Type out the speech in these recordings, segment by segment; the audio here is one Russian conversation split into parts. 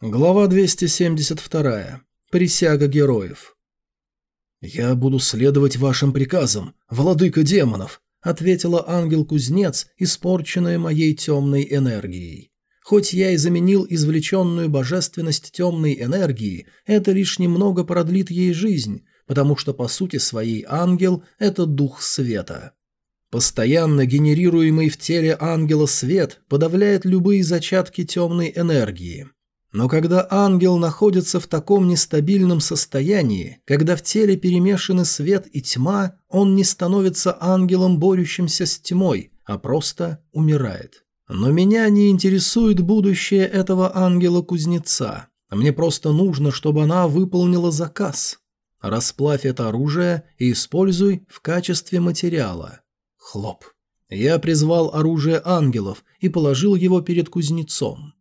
Глава 272. Присяга героев. «Я буду следовать вашим приказам, владыка демонов», — ответила ангел-кузнец, испорченная моей темной энергией. Хоть я и заменил извлеченную божественность темной энергии, это лишь немного продлит ей жизнь, потому что по сути своей ангел – это дух света. Постоянно генерируемый в теле ангела свет подавляет любые зачатки темной энергии. Но когда ангел находится в таком нестабильном состоянии, когда в теле перемешаны свет и тьма, он не становится ангелом, борющимся с тьмой, а просто умирает. Но меня не интересует будущее этого ангела-кузнеца. Мне просто нужно, чтобы она выполнила заказ. Расплавь это оружие и используй в качестве материала. Хлоп. Я призвал оружие ангелов и положил его перед кузнецом.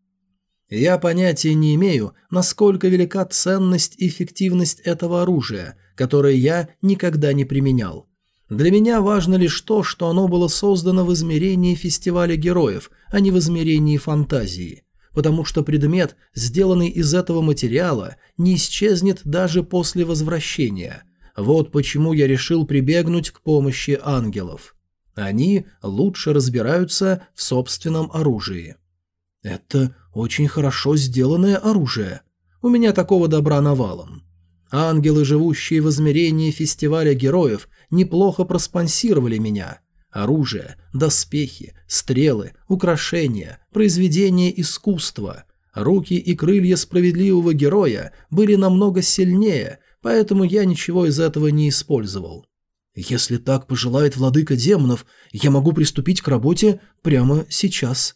Я понятия не имею, насколько велика ценность и эффективность этого оружия, которое я никогда не применял. Для меня важно лишь то, что оно было создано в измерении фестиваля героев, а не в измерении фантазии. Потому что предмет, сделанный из этого материала, не исчезнет даже после возвращения. Вот почему я решил прибегнуть к помощи ангелов. Они лучше разбираются в собственном оружии. Это очень хорошо сделанное оружие. У меня такого добра навалом. Ангелы, живущие в измерении фестиваля героев, неплохо проспонсировали меня. Оружие, доспехи, стрелы, украшения, произведения искусства. Руки и крылья справедливого героя были намного сильнее, поэтому я ничего из этого не использовал. Если так пожелает владыка демонов, я могу приступить к работе прямо сейчас.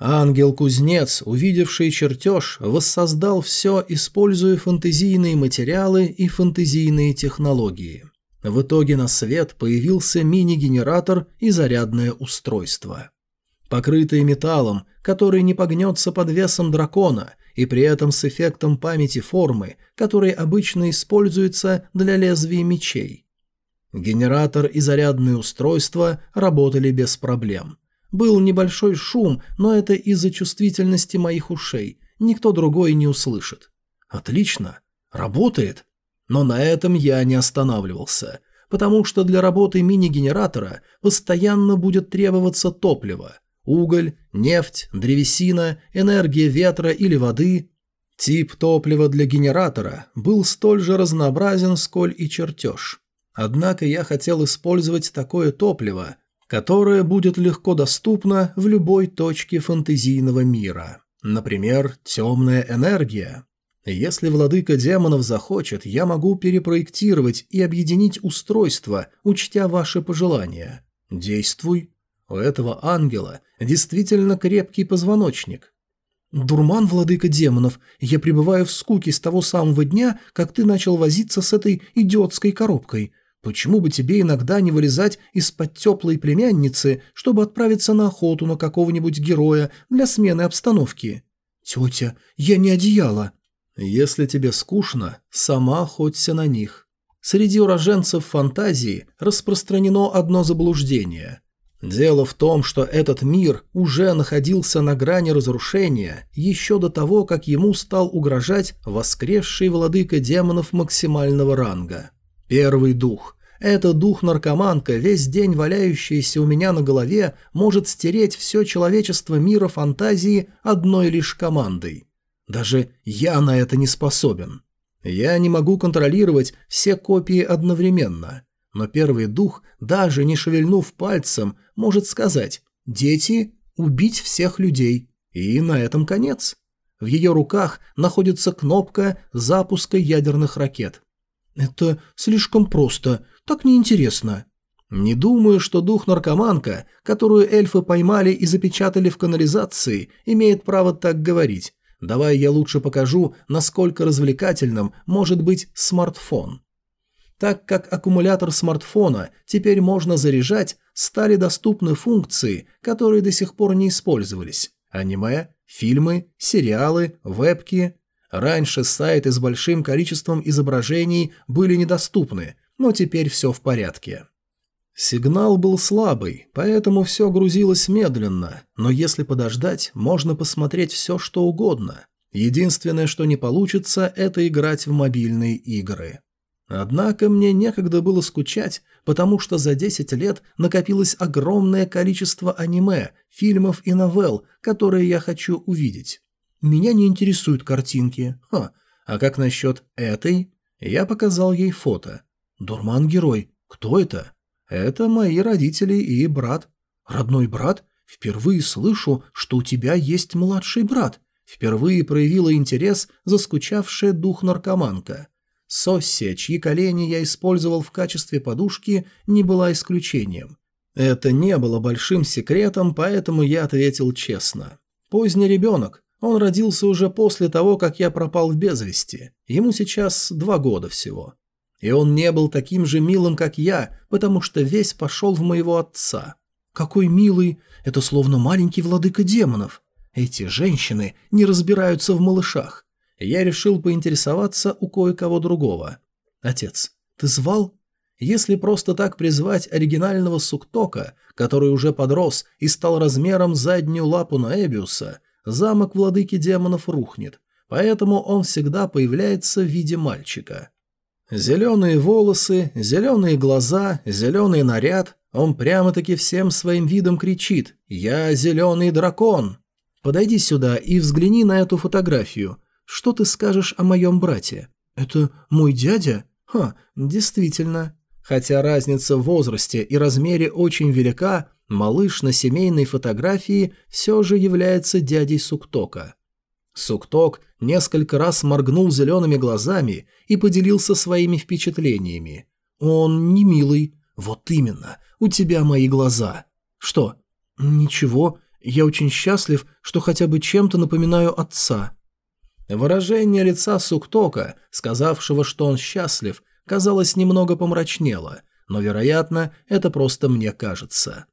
Ангел-кузнец, увидевший чертеж, воссоздал все, используя фантазийные материалы и фантазийные технологии. В итоге на свет появился мини-генератор и зарядное устройство. Покрытое металлом, который не погнется под весом дракона, и при этом с эффектом памяти формы, который обычно используется для лезвий мечей. Генератор и зарядное устройство работали без проблем – был небольшой шум, но это из-за чувствительности моих ушей. Никто другой не услышит. Отлично. Работает. Но на этом я не останавливался, потому что для работы мини-генератора постоянно будет требоваться топливо. Уголь, нефть, древесина, энергия ветра или воды. Тип топлива для генератора был столь же разнообразен, сколь и чертеж. Однако я хотел использовать такое топливо, которое будет легко доступно в любой точке фэнтезийного мира. Например, темная энергия. Если владыка демонов захочет, я могу перепроектировать и объединить устройство, учтя ваши пожелания. Действуй. У этого ангела действительно крепкий позвоночник. «Дурман, владыка демонов, я пребываю в скуке с того самого дня, как ты начал возиться с этой идиотской коробкой. Почему бы тебе иногда не вылезать из-под теплой племянницы, чтобы отправиться на охоту на какого-нибудь героя для смены обстановки? Тетя, я не одеяло. Если тебе скучно, сама охоться на них. Среди уроженцев фантазии распространено одно заблуждение. Дело в том, что этот мир уже находился на грани разрушения еще до того, как ему стал угрожать воскресший владыка демонов максимального ранга. Первый дух. Это дух-наркоманка, весь день валяющийся у меня на голове, может стереть все человечество мира фантазии одной лишь командой. Даже я на это не способен. Я не могу контролировать все копии одновременно. Но первый дух, даже не шевельнув пальцем, может сказать «Дети, убить всех людей». И на этом конец. В ее руках находится кнопка запуска ядерных ракет. «Это слишком просто, так неинтересно». «Не думаю, что дух-наркоманка, которую эльфы поймали и запечатали в канализации, имеет право так говорить. Давай я лучше покажу, насколько развлекательным может быть смартфон». Так как аккумулятор смартфона теперь можно заряжать, стали доступны функции, которые до сих пор не использовались. Аниме, фильмы, сериалы, вебки, Раньше сайты с большим количеством изображений были недоступны, но теперь все в порядке. Сигнал был слабый, поэтому все грузилось медленно, но если подождать, можно посмотреть все, что угодно. Единственное, что не получится, это играть в мобильные игры. Однако мне некогда было скучать, потому что за 10 лет накопилось огромное количество аниме, фильмов и новелл, которые я хочу увидеть. Меня не интересуют картинки. Ха, а как насчет этой? Я показал ей фото. Дурман-герой. Кто это? Это мои родители и брат. Родной брат? Впервые слышу, что у тебя есть младший брат. Впервые проявила интерес заскучавшая дух наркоманка. Соссия, чьи колени я использовал в качестве подушки, не была исключением. Это не было большим секретом, поэтому я ответил честно. Поздний ребенок. Он родился уже после того, как я пропал в безвести. Ему сейчас два года всего. И он не был таким же милым, как я, потому что весь пошел в моего отца. Какой милый! Это словно маленький владыка демонов. Эти женщины не разбираются в малышах я решил поинтересоваться у кое-кого другого. «Отец, ты звал?» Если просто так призвать оригинального Суктока, который уже подрос и стал размером заднюю лапу на Эбиуса, замок владыки демонов рухнет, поэтому он всегда появляется в виде мальчика. Зеленые волосы, зеленые глаза, зеленый наряд, он прямо-таки всем своим видом кричит «Я зеленый дракон!» Подойди сюда и взгляни на эту фотографию – что ты скажешь о моем брате? Это мой дядя? Ха, действительно. Хотя разница в возрасте и размере очень велика, малыш на семейной фотографии все же является дядей Суктока. Сукток несколько раз моргнул зелеными глазами и поделился своими впечатлениями. «Он не милый. Вот именно. У тебя мои глаза». «Что?» «Ничего. Я очень счастлив, что хотя бы чем-то напоминаю отца». Выражение лица Суктока, сказавшего, что он счастлив, казалось немного помрачнело, но, вероятно, это просто мне кажется.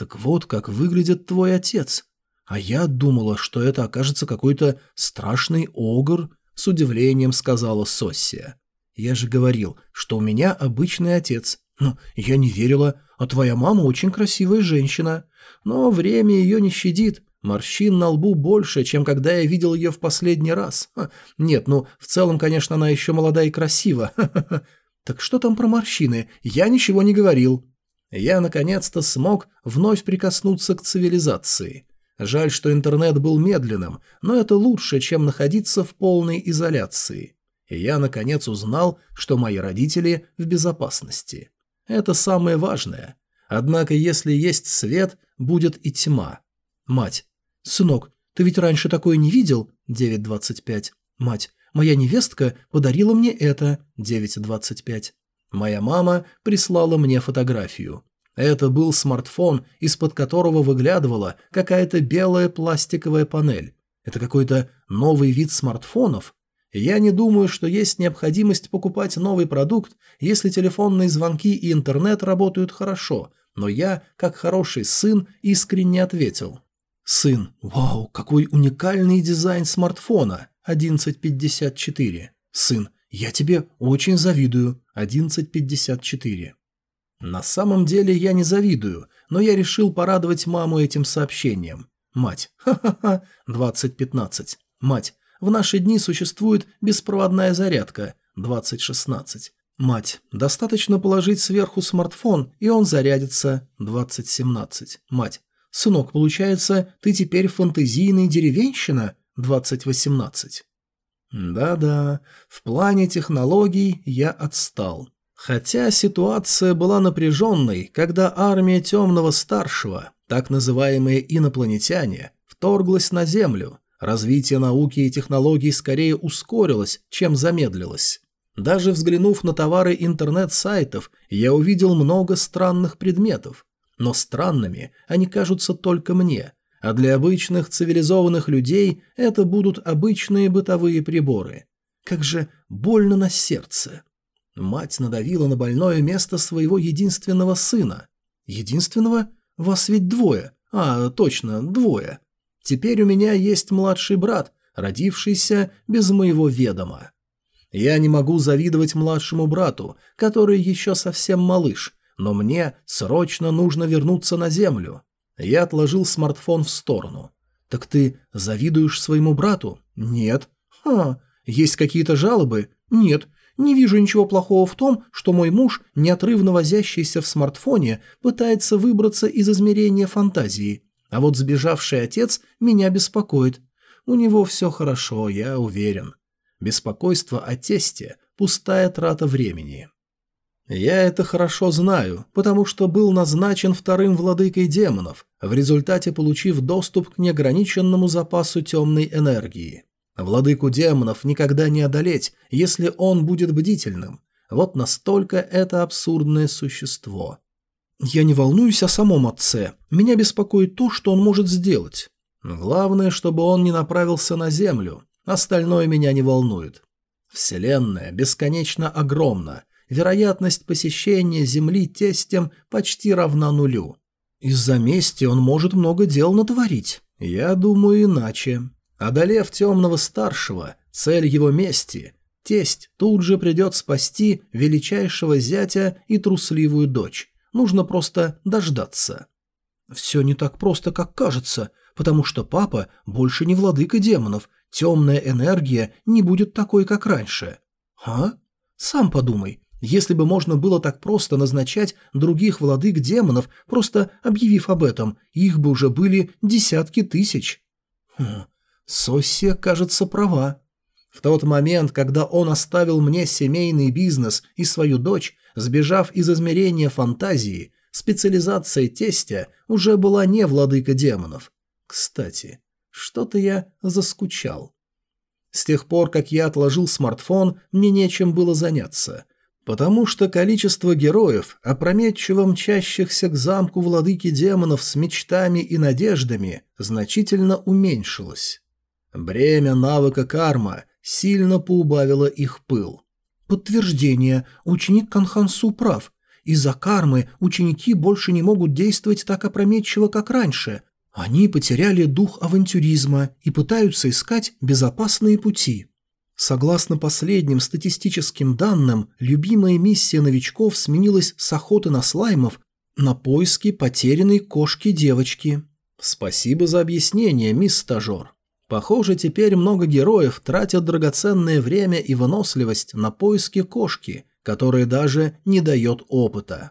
«Так вот, как выглядит твой отец. А я думала, что это окажется какой-то страшный огр», — с удивлением сказала Соссия. «Я же говорил, что у меня обычный отец. Но я не верила, а твоя мама очень красивая женщина. Но время ее не щадит, Морщин на лбу больше, чем когда я видел ее в последний раз. Нет, ну, в целом, конечно, она еще молода и красива. Так что там про морщины? Я ничего не говорил. Я, наконец-то, смог вновь прикоснуться к цивилизации. Жаль, что интернет был медленным, но это лучше, чем находиться в полной изоляции. И я, наконец, узнал, что мои родители в безопасности. Это самое важное. Однако, если есть свет, будет и тьма. Мать. «Сынок, ты ведь раньше такое не видел?» 9.25. Мать. «Моя невестка подарила мне это» 9.25. Моя мама прислала мне фотографию. Это был смартфон, из-под которого выглядывала какая-то белая пластиковая панель. Это какой-то новый вид смартфонов? Я не думаю, что есть необходимость покупать новый продукт, если телефонные звонки и интернет работают хорошо, но я, как хороший сын, искренне ответил. Сын. Вау, какой уникальный дизайн смартфона. 1154. Сын. Я тебе очень завидую. 1154. На самом деле я не завидую, но я решил порадовать маму этим сообщением. Мать. Ха-ха-ха. 2015. Мать. В наши дни существует беспроводная зарядка. 2016. Мать. Достаточно положить сверху смартфон, и он зарядится. 2017. Мать. «Сынок, получается, ты теперь фантазийный деревенщина 2018?» Да-да, в плане технологий я отстал. Хотя ситуация была напряженной, когда армия Темного Старшего, так называемые инопланетяне, вторглась на Землю. Развитие науки и технологий скорее ускорилось, чем замедлилось. Даже взглянув на товары интернет-сайтов, я увидел много странных предметов. Но странными они кажутся только мне, а для обычных цивилизованных людей это будут обычные бытовые приборы. Как же больно на сердце. Мать надавила на больное место своего единственного сына. Единственного? Вас ведь двое. А, точно, двое. Теперь у меня есть младший брат, родившийся без моего ведома. Я не могу завидовать младшему брату, который еще совсем малыш, но мне срочно нужно вернуться на Землю. Я отложил смартфон в сторону. Так ты завидуешь своему брату? Нет. Ха, есть какие-то жалобы? Нет. Не вижу ничего плохого в том, что мой муж, неотрывно возящийся в смартфоне, пытается выбраться из измерения фантазии. А вот сбежавший отец меня беспокоит. У него все хорошо, я уверен. Беспокойство о тесте – пустая трата времени. Я это хорошо знаю, потому что был назначен вторым владыкой демонов, в результате получив доступ к неограниченному запасу темной энергии. Владыку демонов никогда не одолеть, если он будет бдительным. Вот настолько это абсурдное существо. Я не волнуюсь о самом отце. Меня беспокоит то, что он может сделать. Главное, чтобы он не направился на землю. Остальное меня не волнует. Вселенная бесконечно огромна. Вероятность посещения Земли тестем почти равна нулю. Из-за мести он может много дел натворить. Я думаю иначе. Одолев темного старшего, цель его мести, тесть тут же придет спасти величайшего зятя и трусливую дочь. Нужно просто дождаться. Все не так просто, как кажется, потому что папа больше не владыка демонов, темная энергия не будет такой, как раньше. А? Сам подумай, если бы можно было так просто назначать других владык демонов, просто объявив об этом, их бы уже были десятки тысяч. Хм, Соссия, кажется, права. В тот момент, когда он оставил мне семейный бизнес и свою дочь, сбежав из измерения фантазии, специализация тестя уже была не владыка демонов. Кстати, что-то я заскучал. С тех пор, как я отложил смартфон, мне нечем было заняться, потому что количество героев, опрометчиво мчащихся к замку владыки демонов с мечтами и надеждами, значительно уменьшилось. Бремя навыка карма сильно поубавило их пыл. Подтверждение. Ученик Канхансу прав. Из-за кармы ученики больше не могут действовать так опрометчиво, как раньше. Они потеряли дух авантюризма и пытаются искать безопасные пути. Согласно последним статистическим данным, любимая миссия новичков сменилась с охоты на слаймов на поиски потерянной кошки-девочки. Спасибо за объяснение, мисс стажер. Похоже, теперь много героев тратят драгоценное время и выносливость на поиски кошки, которая даже не дает опыта.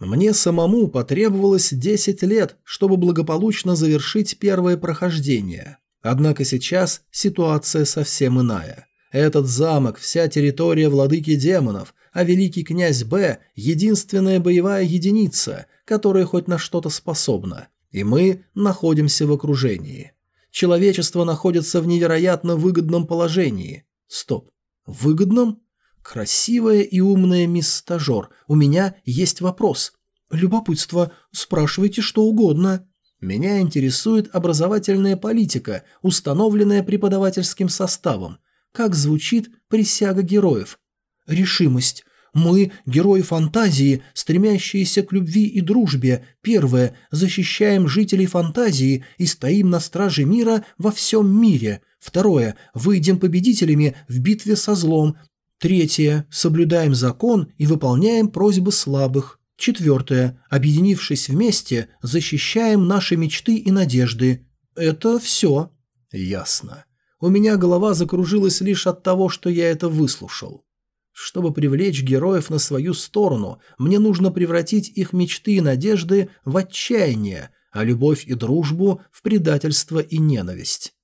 Мне самому потребовалось 10 лет, чтобы благополучно завершить первое прохождение. Однако сейчас ситуация совсем иная. Этот замок – вся территория владыки демонов, а великий князь Б – единственная боевая единица, которая хоть на что-то способна, и мы находимся в окружении. Человечество находится в невероятно выгодном положении. Стоп. Выгодном? Красивая и умная мисс Стажер, у меня есть вопрос. Любопытство, спрашивайте что угодно. Меня интересует образовательная политика, установленная преподавательским составом. Как звучит присяга героев? Решимость. Мы, герои фантазии, стремящиеся к любви и дружбе, первое, защищаем жителей фантазии и стоим на страже мира во всем мире. Второе, выйдем победителями в битве со злом. Третье, соблюдаем закон и выполняем просьбы слабых. Четвертое, объединившись вместе, защищаем наши мечты и надежды. Это все. Ясно. У меня голова закружилась лишь от того, что я это выслушал. Чтобы привлечь героев на свою сторону, мне нужно превратить их мечты и надежды в отчаяние, а любовь и дружбу в предательство и ненависть.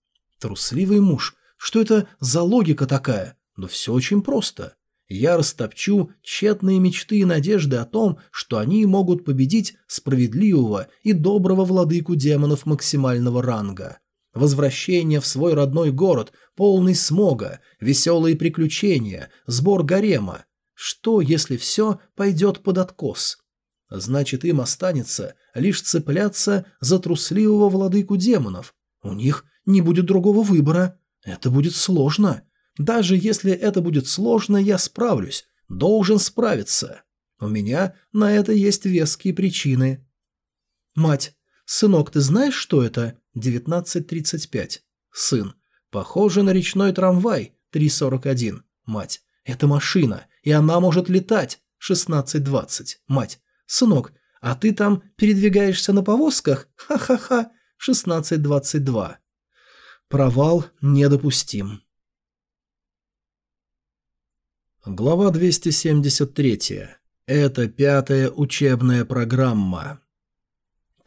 Трусливый муж, что это за логика такая? Но все очень просто. Я растопчу тщетные мечты и надежды о том, что они могут победить справедливого и доброго владыку демонов максимального ранга. Возвращение в свой родной город, полный смога, веселые приключения, сбор гарема. Что, если все пойдет под откос? Значит, им останется лишь цепляться за трусливого владыку демонов. У них не будет другого выбора. Это будет сложно. Даже если это будет сложно, я справлюсь. Должен справиться. У меня на это есть веские причины. Мать, сынок, ты знаешь, что это? 19.35. Сын. Похоже на речной трамвай. 3.41. Мать. Это машина, и она может летать. 16.20. Мать. Сынок, а ты там передвигаешься на повозках? Ха-ха-ха. 16.22. Провал недопустим. Глава 273. Это пятая учебная программа.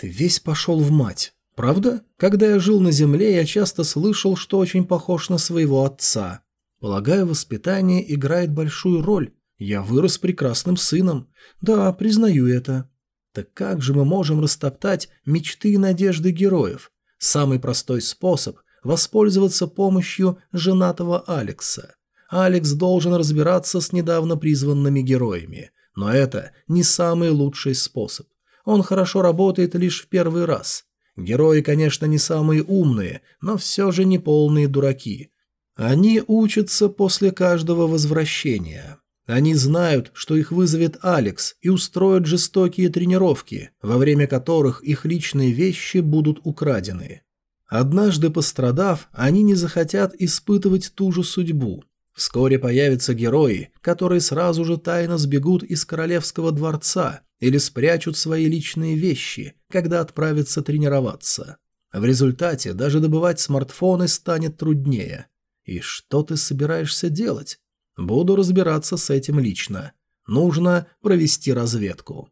Ты весь пошел в мать. Правда? Когда я жил на земле, я часто слышал, что очень похож на своего отца. Полагаю, воспитание играет большую роль. Я вырос прекрасным сыном. Да, признаю это. Так как же мы можем растоптать мечты и надежды героев? Самый простой способ – воспользоваться помощью женатого Алекса. Алекс должен разбираться с недавно призванными героями, но это не самый лучший способ. Он хорошо работает лишь в первый раз. Герои, конечно, не самые умные, но все же не полные дураки. Они учатся после каждого возвращения. Они знают, что их вызовет Алекс и устроят жестокие тренировки, во время которых их личные вещи будут украдены. Однажды пострадав, они не захотят испытывать ту же судьбу, Вскоре появятся герои, которые сразу же тайно сбегут из королевского дворца или спрячут свои личные вещи, когда отправятся тренироваться. В результате даже добывать смартфоны станет труднее. И что ты собираешься делать? Буду разбираться с этим лично. Нужно провести разведку.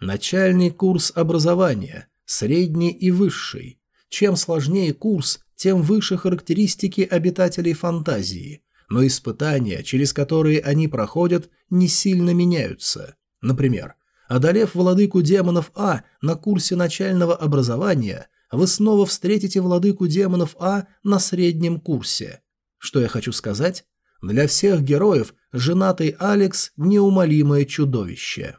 Начальный курс образования, средний и высший. Чем сложнее курс, тем выше характеристики обитателей фантазии но испытания, через которые они проходят, не сильно меняются. Например, одолев владыку демонов А на курсе начального образования, вы снова встретите владыку демонов А на среднем курсе. Что я хочу сказать? Для всех героев женатый Алекс – неумолимое чудовище.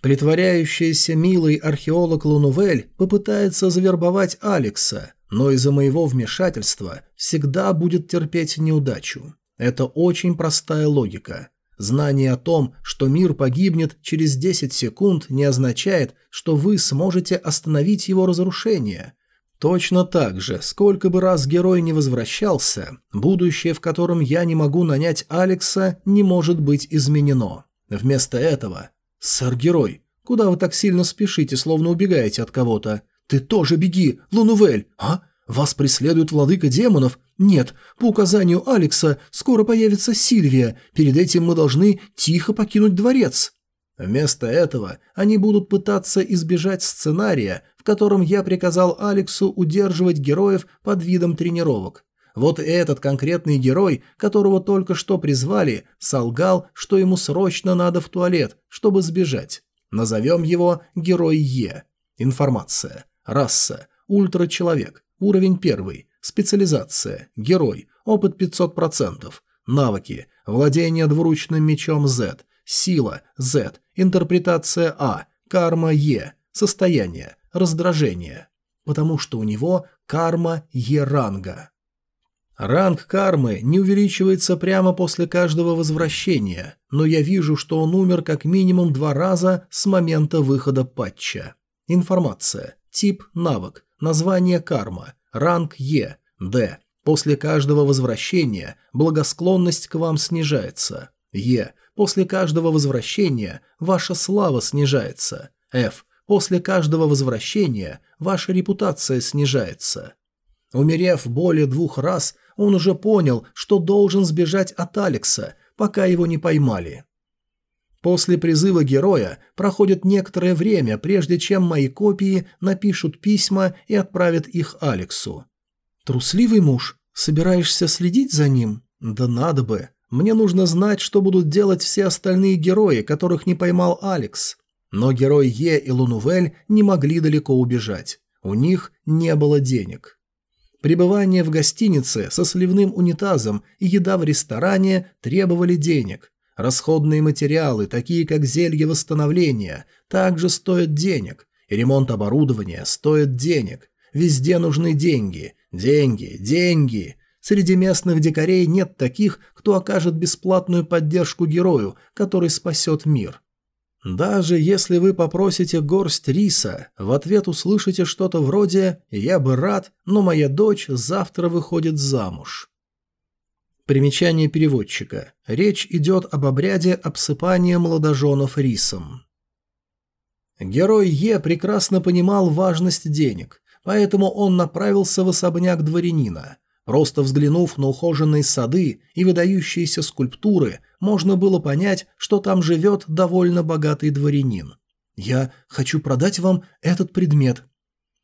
Притворяющийся милый археолог Лунувель попытается завербовать Алекса, но из-за моего вмешательства всегда будет терпеть неудачу. Это очень простая логика. Знание о том, что мир погибнет через 10 секунд, не означает, что вы сможете остановить его разрушение. Точно так же, сколько бы раз герой не возвращался, будущее, в котором я не могу нанять Алекса, не может быть изменено. Вместо этого... «Сэр-герой, куда вы так сильно спешите, словно убегаете от кого-то? Ты тоже беги, Лунувель, а? Вас преследует владыка демонов? Нет, по указанию Алекса скоро появится Сильвия. Перед этим мы должны тихо покинуть дворец. Вместо этого они будут пытаться избежать сценария, в котором я приказал Алексу удерживать героев под видом тренировок. Вот этот конкретный герой, которого только что призвали, солгал, что ему срочно надо в туалет, чтобы сбежать. Назовем его Герой Е. Информация. Раса. Ультрачеловек. Уровень 1. Специализация. Герой. Опыт 500%. Навыки. Владение двуручным мечом Z. Сила Z. Интерпретация А. Карма Е. Состояние. Раздражение. Потому что у него карма Е ранга. Ранг кармы не увеличивается прямо после каждого возвращения, но я вижу, что он умер как минимум два раза с момента выхода патча. Информация. Тип навык. Название карма. Ранг Е. Д. После каждого возвращения благосклонность к вам снижается. Е. После каждого возвращения ваша слава снижается. Ф. После каждого возвращения ваша репутация снижается. Умерев более двух раз, он уже понял, что должен сбежать от Алекса, пока его не поймали. После призыва героя проходит некоторое время, прежде чем мои копии напишут письма и отправят их Алексу. «Трусливый муж, собираешься следить за ним? Да надо бы. Мне нужно знать, что будут делать все остальные герои, которых не поймал Алекс». Но герой Е и Лунувель не могли далеко убежать. У них не было денег. Пребывание в гостинице со сливным унитазом и еда в ресторане требовали денег – Расходные материалы, такие как зелье восстановления, также стоят денег. И ремонт оборудования стоит денег. Везде нужны деньги. Деньги, деньги. Среди местных дикарей нет таких, кто окажет бесплатную поддержку герою, который спасет мир. Даже если вы попросите горсть риса, в ответ услышите что-то вроде «я бы рад, но моя дочь завтра выходит замуж». Примечание переводчика. Речь идет об обряде обсыпания молодоженов рисом. Герой Е прекрасно понимал важность денег, поэтому он направился в особняк дворянина. Просто взглянув на ухоженные сады и выдающиеся скульптуры, можно было понять, что там живет довольно богатый дворянин. «Я хочу продать вам этот предмет».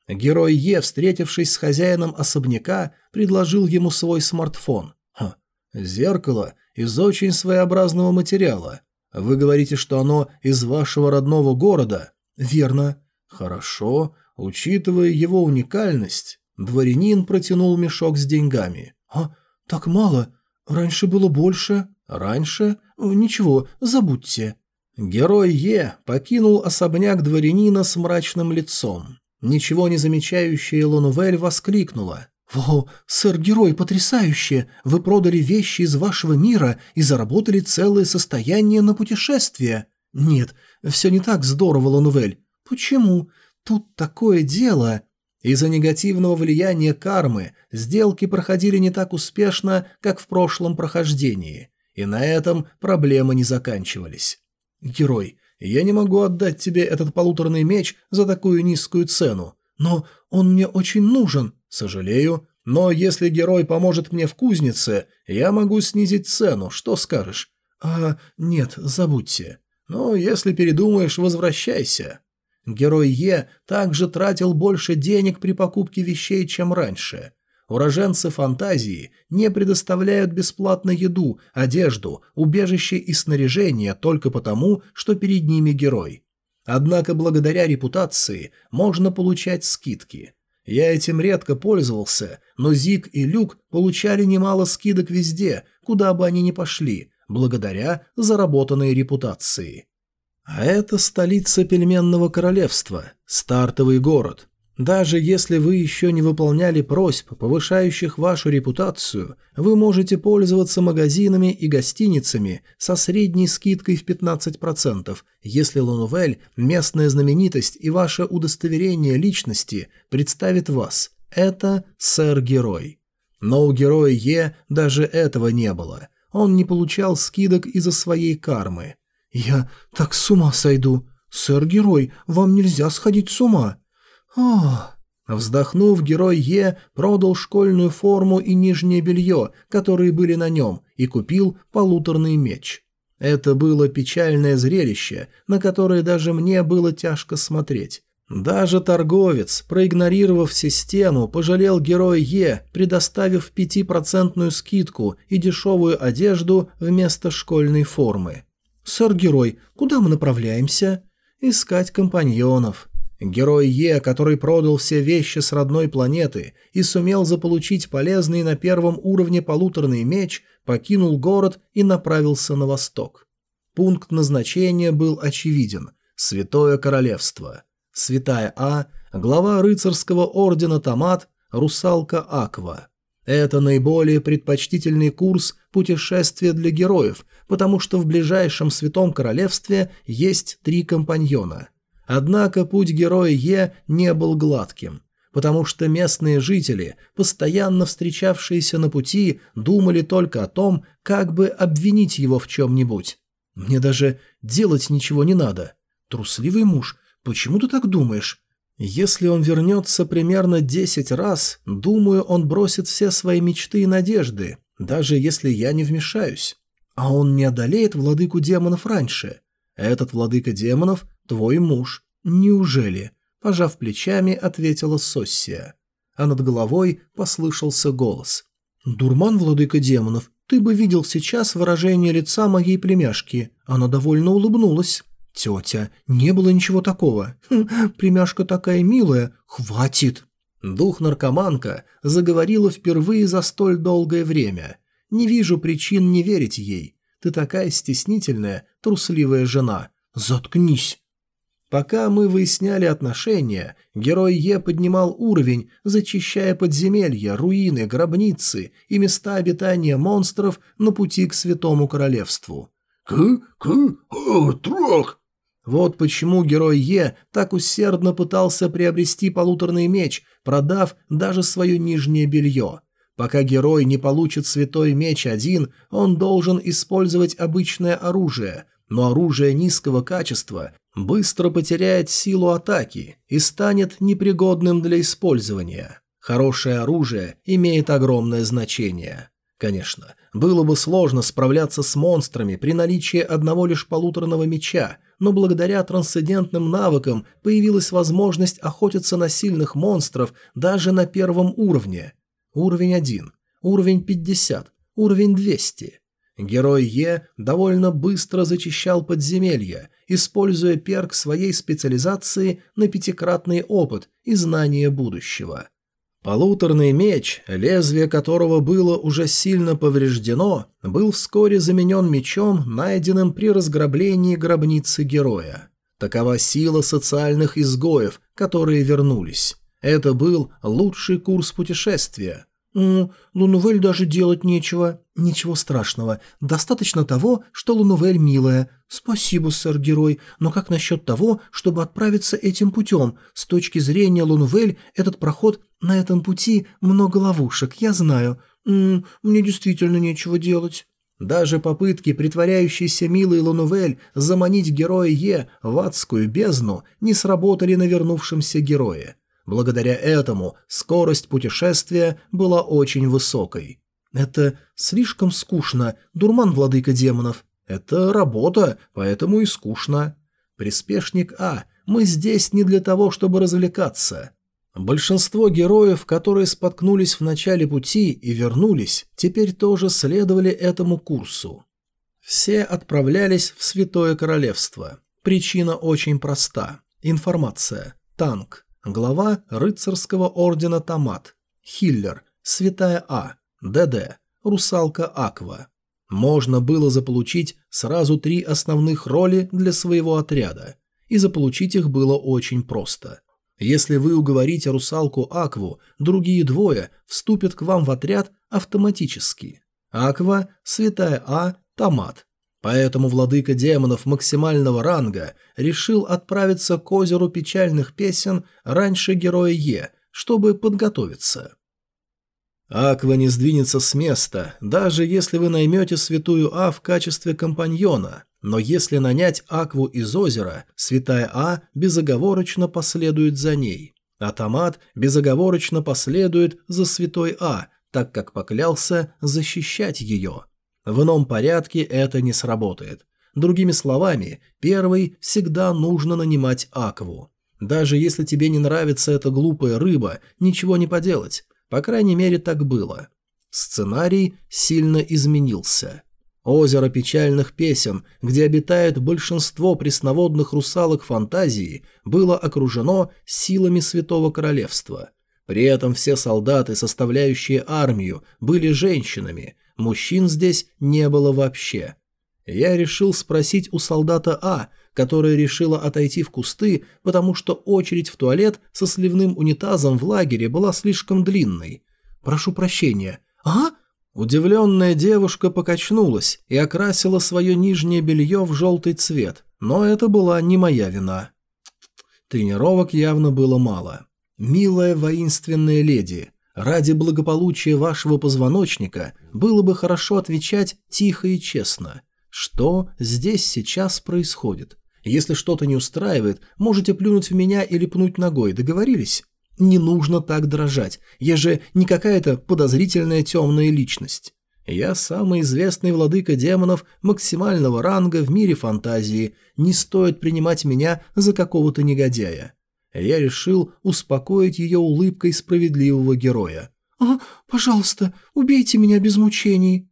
Герой Е, встретившись с хозяином особняка, предложил ему свой смартфон. «Ха, зеркало из очень своеобразного материала. Вы говорите, что оно из вашего родного города?» «Верно». «Хорошо. Учитывая его уникальность, Дворянин протянул мешок с деньгами. «А, так мало. Раньше было больше. Раньше? Ничего, забудьте». Герой Е покинул особняк дворянина с мрачным лицом. Ничего не замечающая Лонувель воскликнула. «Во, сэр-герой, потрясающе! Вы продали вещи из вашего мира и заработали целое состояние на путешествие!» «Нет, все не так здорово, Лонувель. Почему? Тут такое дело...» Из-за негативного влияния кармы сделки проходили не так успешно, как в прошлом прохождении, и на этом проблемы не заканчивались. «Герой, я не могу отдать тебе этот полуторный меч за такую низкую цену, но он мне очень нужен, сожалею, но если герой поможет мне в кузнице, я могу снизить цену, что скажешь?» «А, нет, забудьте. Но если передумаешь, возвращайся». Герой Е также тратил больше денег при покупке вещей, чем раньше. Уроженцы фантазии не предоставляют бесплатно еду, одежду, убежище и снаряжение только потому, что перед ними герой. Однако благодаря репутации можно получать скидки. Я этим редко пользовался, но Зик и Люк получали немало скидок везде, куда бы они ни пошли, благодаря заработанной репутации. А это столица пельменного королевства, стартовый город. Даже если вы еще не выполняли просьб, повышающих вашу репутацию, вы можете пользоваться магазинами и гостиницами со средней скидкой в 15%, если Лонувель, местная знаменитость и ваше удостоверение личности представит вас. Это сэр-герой. Но у героя Е даже этого не было. Он не получал скидок из-за своей кармы. «Я так с ума сойду! Сэр-герой, вам нельзя сходить с ума!» «Ах!» Вздохнув, герой Е продал школьную форму и нижнее белье, которые были на нем, и купил полуторный меч. Это было печальное зрелище, на которое даже мне было тяжко смотреть. Даже торговец, проигнорировав систему, пожалел героя Е, предоставив пятипроцентную скидку и дешевую одежду вместо школьной формы. «Сэр-герой, куда мы направляемся?» «Искать компаньонов». Герой Е, который продал все вещи с родной планеты и сумел заполучить полезный на первом уровне полуторный меч, покинул город и направился на восток. Пункт назначения был очевиден – Святое Королевство. Святая А, глава рыцарского ордена Томат, русалка Аква. Это наиболее предпочтительный курс путешествия для героев, потому что в ближайшем Святом Королевстве есть три компаньона. Однако путь героя Е не был гладким, потому что местные жители, постоянно встречавшиеся на пути, думали только о том, как бы обвинить его в чем-нибудь. «Мне даже делать ничего не надо. Трусливый муж, почему ты так думаешь?» Если он вернется примерно десять раз, думаю, он бросит все свои мечты и надежды, даже если я не вмешаюсь. А он не одолеет владыку демонов раньше. Этот владыка демонов – твой муж. Неужели? Пожав плечами, ответила Соссия. А над головой послышался голос. «Дурман, владыка демонов, ты бы видел сейчас выражение лица моей племяшки. Она довольно улыбнулась». «Тетя, не было ничего такого. Хм, племяшка такая милая. Хватит!» Дух-наркоманка заговорила впервые за столь долгое время. Не вижу причин не верить ей. Ты такая стеснительная, трусливая жена. Заткнись. Пока мы выясняли отношения, герой Е поднимал уровень, зачищая подземелья, руины, гробницы и места обитания монстров на пути к Святому Королевству. «К... к... о, трог!» Вот почему герой Е так усердно пытался приобрести полуторный меч, продав даже свое нижнее белье. Пока герой не получит святой меч один, он должен использовать обычное оружие, но оружие низкого качества быстро потеряет силу атаки и станет непригодным для использования. Хорошее оружие имеет огромное значение. Конечно, было бы сложно справляться с монстрами при наличии одного лишь полуторного меча, но благодаря трансцендентным навыкам появилась возможность охотиться на сильных монстров даже на первом уровне. Уровень 1, уровень 50, уровень 200. Герой Е довольно быстро зачищал подземелья, используя перк своей специализации на пятикратный опыт и знание будущего. Полуторный меч, лезвие которого было уже сильно повреждено, был вскоре заменен мечом, найденным при разграблении гробницы героя. Такова сила социальных изгоев, которые вернулись. Это был лучший курс путешествия. «Ну, Лунувель даже делать нечего». «Ничего страшного. Достаточно того, что Лунувель милая. Спасибо, сэр-герой. Но как насчет того, чтобы отправиться этим путем? С точки зрения Лунувель, этот проход на этом пути много ловушек, я знаю. М -м, мне действительно нечего делать». Даже попытки притворяющейся милой Лунувель заманить героя Е в адскую бездну не сработали на вернувшемся герое. Благодаря этому скорость путешествия была очень высокой. Это слишком скучно, дурман владыка демонов. Это работа, поэтому и скучно. Приспешник А, мы здесь не для того, чтобы развлекаться. Большинство героев, которые споткнулись в начале пути и вернулись, теперь тоже следовали этому курсу. Все отправлялись в Святое Королевство. Причина очень проста. Информация. Танк. Глава рыцарского ордена Томат. Хиллер. Святая А. ДД. Русалка Аква. Можно было заполучить сразу три основных роли для своего отряда. И заполучить их было очень просто. Если вы уговорите русалку Акву, другие двое вступят к вам в отряд автоматически. Аква, Святая А, Томат. Поэтому владыка демонов максимального ранга решил отправиться к озеру печальных песен раньше героя Е, чтобы подготовиться. Аква не сдвинется с места, даже если вы наймете святую А в качестве компаньона, но если нанять Акву из озера, святая А безоговорочно последует за ней. Атомат безоговорочно последует за святой А, так как поклялся защищать ее. В ином порядке это не сработает. Другими словами, первый всегда нужно нанимать акву. Даже если тебе не нравится эта глупая рыба, ничего не поделать. По крайней мере, так было. Сценарий сильно изменился. Озеро печальных песен, где обитает большинство пресноводных русалок фантазии, было окружено силами Святого Королевства. При этом все солдаты, составляющие армию, были женщинами, Мужчин здесь не было вообще. Я решил спросить у солдата А, которая решила отойти в кусты, потому что очередь в туалет со сливным унитазом в лагере была слишком длинной. «Прошу прощения. А?» Удивленная девушка покачнулась и окрасила свое нижнее белье в желтый цвет, но это была не моя вина. Тренировок явно было мало. «Милая воинственная леди, Ради благополучия вашего позвоночника было бы хорошо отвечать тихо и честно. Что здесь сейчас происходит? Если что-то не устраивает, можете плюнуть в меня или пнуть ногой, договорились? Не нужно так дрожать, я же не какая-то подозрительная темная личность. Я самый известный владыка демонов максимального ранга в мире фантазии, не стоит принимать меня за какого-то негодяя. Я решил успокоить ее улыбкой справедливого героя. «А, пожалуйста, убейте меня без мучений».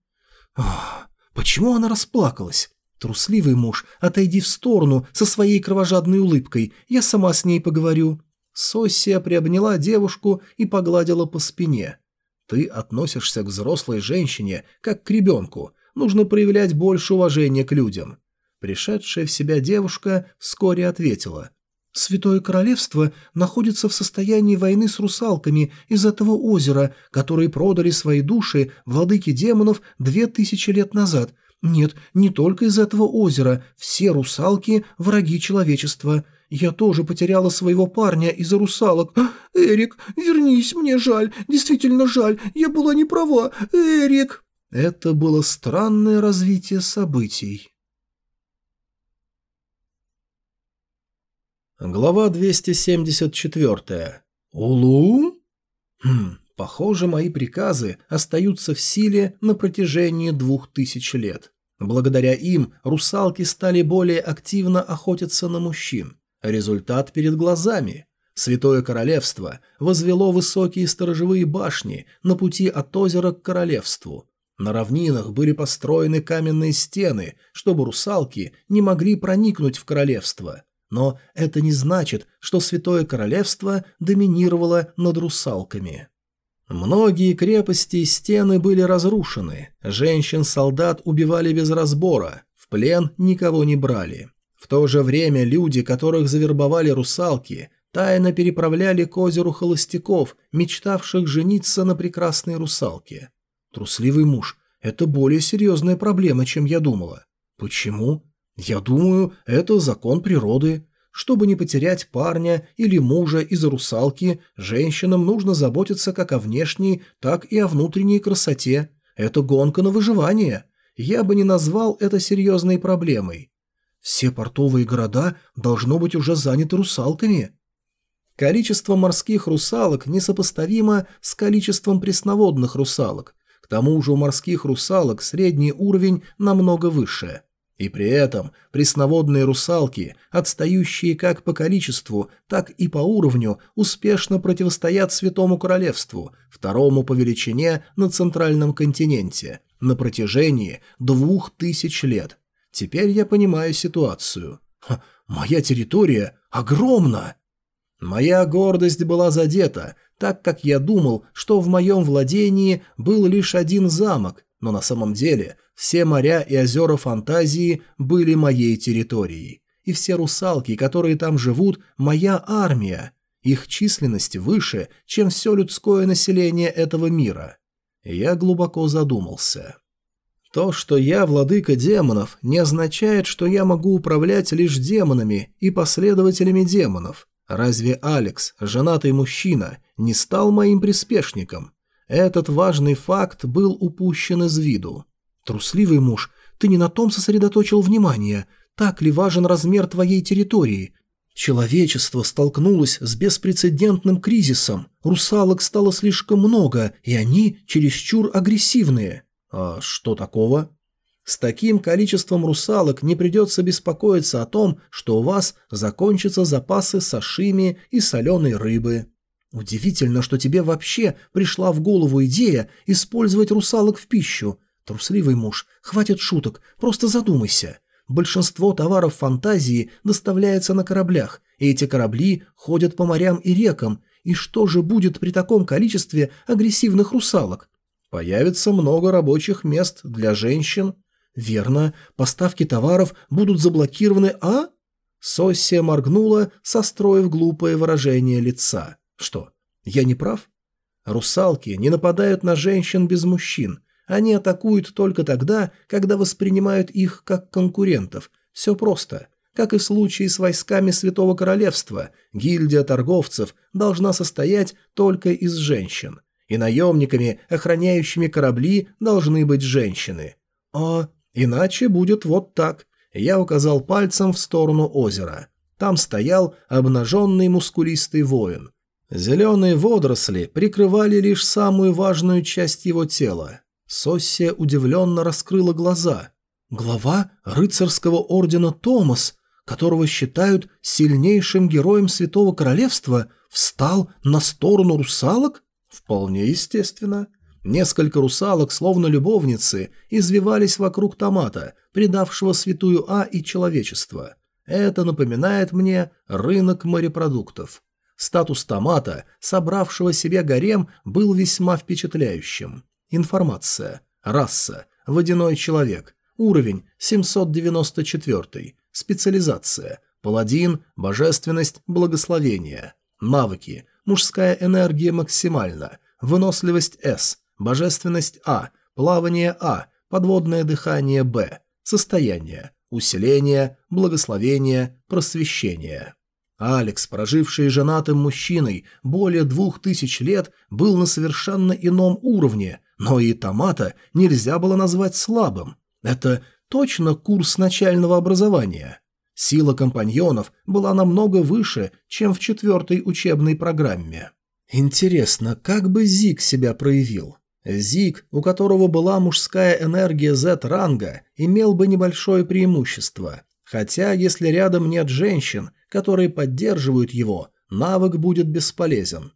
Ох, почему она расплакалась? Трусливый муж, отойди в сторону со своей кровожадной улыбкой, я сама с ней поговорю. Соссия приобняла девушку и погладила по спине. Ты относишься к взрослой женщине, как к ребенку. Нужно проявлять больше уважения к людям. Пришедшая в себя девушка вскоре ответила. Святое Королевство находится в состоянии войны с русалками из этого озера, которые продали свои души владыке демонов две тысячи лет назад. Нет, не только из этого озера, все русалки – враги человечества. Я тоже потеряла своего парня из-за русалок. А, Эрик, вернись, мне жаль, действительно жаль, я была не права, Эрик. Это было странное развитие событий. Глава 274. Улу? Хм, похоже, мои приказы остаются в силе на протяжении двух тысяч лет. Благодаря им русалки стали более активно охотиться на мужчин. Результат перед глазами. Святое Королевство возвело высокие сторожевые башни на пути от озера к королевству. На равнинах были построены каменные стены, чтобы русалки не могли проникнуть в королевство. Но это не значит, что Святое Королевство доминировало над русалками. Многие крепости и стены были разрушены, женщин-солдат убивали без разбора, в плен никого не брали. В то же время люди, которых завербовали русалки, тайно переправляли к озеру холостяков, мечтавших жениться на прекрасной русалке. Трусливый муж – это более серьезная проблема, чем я думала. Почему? Я думаю, это закон природы. Чтобы не потерять парня или мужа из-за русалки, женщинам нужно заботиться как о внешней, так и о внутренней красоте. Это гонка на выживание. Я бы не назвал это серьезной проблемой. Все портовые города должно быть уже заняты русалками. Количество морских русалок несопоставимо с количеством пресноводных русалок. К тому же у морских русалок средний уровень намного выше – и при этом пресноводные русалки, отстающие как по количеству, так и по уровню, успешно противостоят Святому Королевству, второму по величине на Центральном континенте, на протяжении двух тысяч лет. Теперь я понимаю ситуацию. Ха, моя территория огромна! Моя гордость была задета, так как я думал, что в моем владении был лишь один замок, но на самом деле все моря и озера фантазии были моей территорией. И все русалки, которые там живут, моя армия. Их численность выше, чем все людское население этого мира. Я глубоко задумался. То, что я владыка демонов, не означает, что я могу управлять лишь демонами и последователями демонов. Разве Алекс, женатый мужчина, не стал моим приспешником? Этот важный факт был упущен из виду. «Трусливый муж, ты не на том сосредоточил внимание. Так ли важен размер твоей территории? Человечество столкнулось с беспрецедентным кризисом. Русалок стало слишком много, и они чересчур агрессивные. А что такого? С таким количеством русалок не придется беспокоиться о том, что у вас закончатся запасы сашими и соленой рыбы. Удивительно, что тебе вообще пришла в голову идея использовать русалок в пищу. Трусливый муж, хватит шуток, просто задумайся. Большинство товаров фантазии доставляется на кораблях, и эти корабли ходят по морям и рекам. И что же будет при таком количестве агрессивных русалок? Появится много рабочих мест для женщин. Верно, поставки товаров будут заблокированы, а? Соссия моргнула, состроив глупое выражение лица. Что, я не прав? Русалки не нападают на женщин без мужчин, они атакуют только тогда, когда воспринимают их как конкурентов. Все просто. Как и в случае с войсками Святого Королевства, гильдия торговцев должна состоять только из женщин. И наемниками, охраняющими корабли, должны быть женщины. А иначе будет вот так. Я указал пальцем в сторону озера. Там стоял обнаженный мускулистый воин. Зеленые водоросли прикрывали лишь самую важную часть его тела. Соссия удивленно раскрыла глаза. Глава рыцарского ордена Томас, которого считают сильнейшим героем Святого Королевства, встал на сторону русалок? Вполне естественно. Несколько русалок, словно любовницы, извивались вокруг томата, предавшего святую А и человечество. Это напоминает мне рынок морепродуктов. Статус томата, собравшего себе гарем, был весьма впечатляющим. Информация. Раса. Водяной человек. Уровень 794. Специализация. Паладин, божественность, благословение. Навыки. Мужская энергия максимальна. Выносливость С. Божественность А. Плавание А. Подводное дыхание Б. Состояние. Усиление, благословение, просвещение. Алекс, проживший женатым мужчиной более двух тысяч лет, был на совершенно ином уровне, но и Томата нельзя было назвать слабым. Это точно курс начального образования. Сила компаньонов была намного выше, чем в четвертой учебной программе. Интересно, как бы Зиг себя проявил? Зиг, у которого была мужская энергия Z-ранга, имел бы небольшое преимущество. Хотя, если рядом нет женщин, которые поддерживают его, навык будет бесполезен.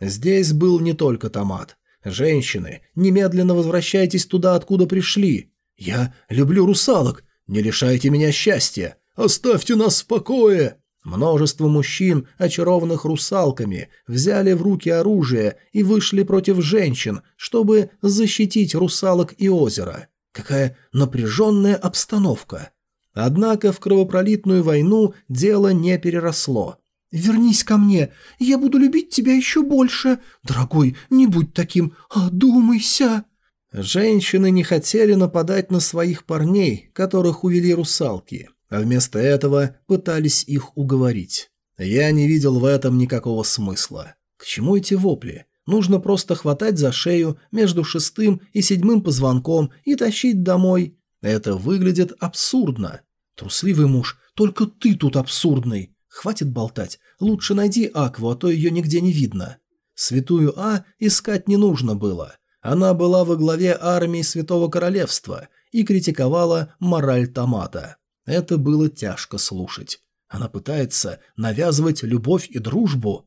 Здесь был не только томат. «Женщины, немедленно возвращайтесь туда, откуда пришли. Я люблю русалок. Не лишайте меня счастья. Оставьте нас в покое!» Множество мужчин, очарованных русалками, взяли в руки оружие и вышли против женщин, чтобы защитить русалок и озеро. Какая напряженная обстановка. Однако в кровопролитную войну дело не переросло. «Вернись ко мне, я буду любить тебя еще больше. Дорогой, не будь таким, одумайся!» Женщины не хотели нападать на своих парней, которых увели русалки, а вместо этого пытались их уговорить. Я не видел в этом никакого смысла. К чему эти вопли? Нужно просто хватать за шею между шестым и седьмым позвонком и тащить домой. Это выглядит абсурдно. Трусливый муж, только ты тут абсурдный. Хватит болтать. Лучше найди Акву, а то ее нигде не видно. Святую А искать не нужно было. Она была во главе армии Святого Королевства и критиковала мораль Томата. Это было тяжко слушать. Она пытается навязывать любовь и дружбу.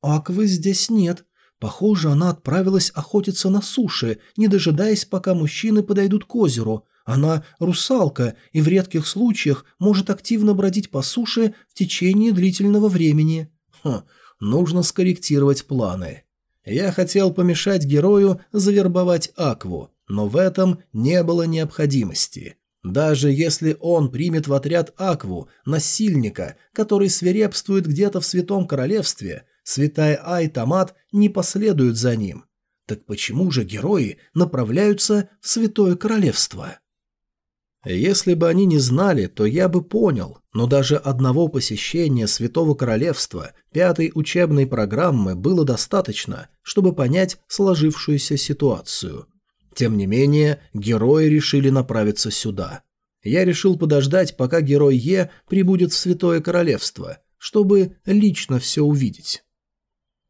Аквы здесь нет. Похоже, она отправилась охотиться на суше, не дожидаясь, пока мужчины подойдут к озеру. Она русалка и в редких случаях может активно бродить по суше в течение длительного времени. Хм, нужно скорректировать планы. Я хотел помешать герою завербовать Акву, но в этом не было необходимости. Даже если он примет в отряд Акву, насильника, который свирепствует где-то в Святом Королевстве, Святая Айтамат не последует за ним. Так почему же герои направляются в Святое Королевство? Если бы они не знали, то я бы понял, но даже одного посещения Святого Королевства пятой учебной программы было достаточно, чтобы понять сложившуюся ситуацию. Тем не менее, герои решили направиться сюда. Я решил подождать, пока герой Е прибудет в Святое Королевство, чтобы лично все увидеть.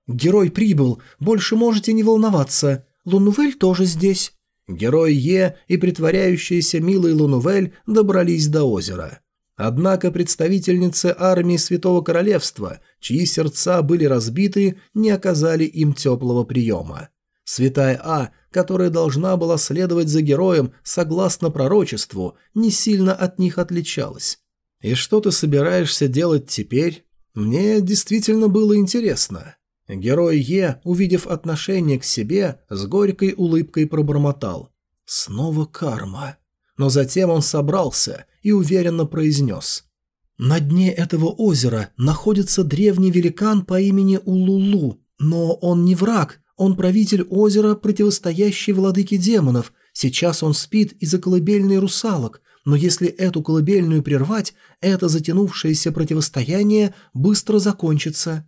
«Герой прибыл, больше можете не волноваться. Лунувель тоже здесь». Герой Е и притворяющаяся милой Лунувель добрались до озера. Однако представительницы армии Святого Королевства, чьи сердца были разбиты, не оказали им теплого приема. Святая А, которая должна была следовать за героем согласно пророчеству, не сильно от них отличалась. «И что ты собираешься делать теперь?» Мне действительно было интересно. Герой Е, увидев отношение к себе, с горькой улыбкой пробормотал. «Снова карма». Но затем он собрался и уверенно произнес. «На дне этого озера находится древний великан по имени Улулу, но он не враг, он правитель озера, противостоящий владыке демонов. Сейчас он спит из-за колыбельной русалок, но если эту колыбельную прервать, это затянувшееся противостояние быстро закончится.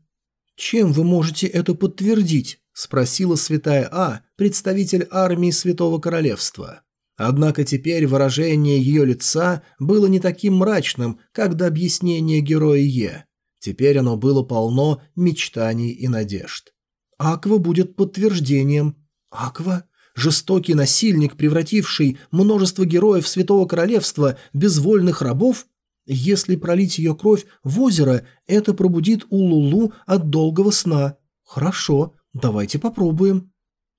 «Чем вы можете это подтвердить?» – спросила святая А, представитель армии Святого Королевства. Однако теперь выражение ее лица было не таким мрачным, как до объяснения героя Е. Теперь оно было полно мечтаний и надежд. Аква будет подтверждением. Аква? Жестокий насильник, превративший множество героев Святого Королевства в безвольных рабов? Если пролить ее кровь в озеро, это пробудит Улулу от долгого сна. Хорошо, давайте попробуем.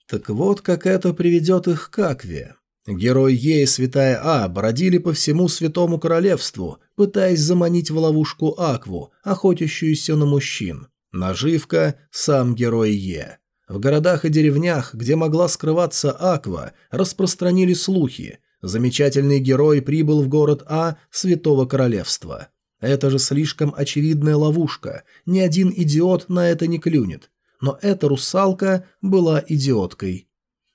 Так вот, как это приведет их к Акве. Герой Е и Святая А бродили по всему Святому Королевству, пытаясь заманить в ловушку Акву, охотящуюся на мужчин. Наживка – сам герой Е. В городах и деревнях, где могла скрываться Аква, распространили слухи. Замечательный герой прибыл в город А Святого Королевства. Это же слишком очевидная ловушка, ни один идиот на это не клюнет. Но эта русалка была идиоткой.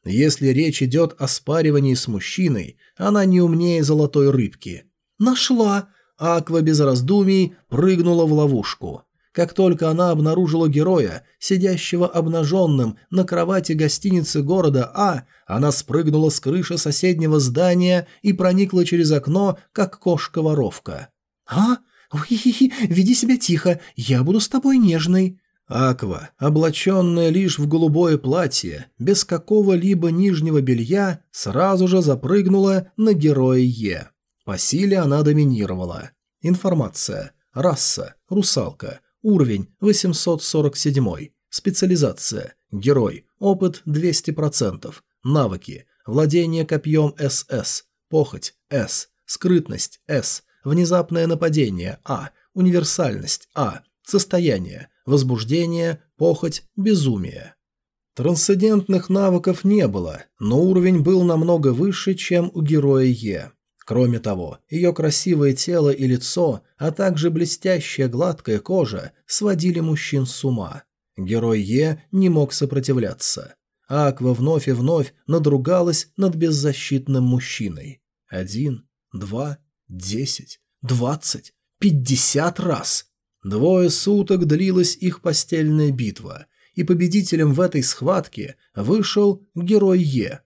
Если речь идет о спаривании с мужчиной, она не умнее золотой рыбки. «Нашла!» Аква без раздумий прыгнула в ловушку. Как только она обнаружила героя, сидящего обнаженным на кровати гостиницы города А, она спрыгнула с крыши соседнего здания и проникла через окно, как кошка-воровка. «А? Хи-хи-хи, веди себя тихо, я буду с тобой нежной». Аква, облаченная лишь в голубое платье, без какого-либо нижнего белья, сразу же запрыгнула на героя Е. По силе она доминировала. Информация. Раса. Русалка. Уровень 847. Специализация. Герой. Опыт 200%. Навыки. Владение копьем СС. Похоть С. Скрытность С. Внезапное нападение А. Универсальность А. Состояние. Возбуждение, похоть, безумие. Трансцендентных навыков не было, но уровень был намного выше, чем у героя Е. Кроме того, ее красивое тело и лицо, а также блестящая гладкая кожа сводили мужчин с ума. Герой Е не мог сопротивляться. Аква вновь и вновь надругалась над беззащитным мужчиной. Один, два, десять, двадцать, пятьдесят раз. Двое суток длилась их постельная битва, и победителем в этой схватке вышел герой Е.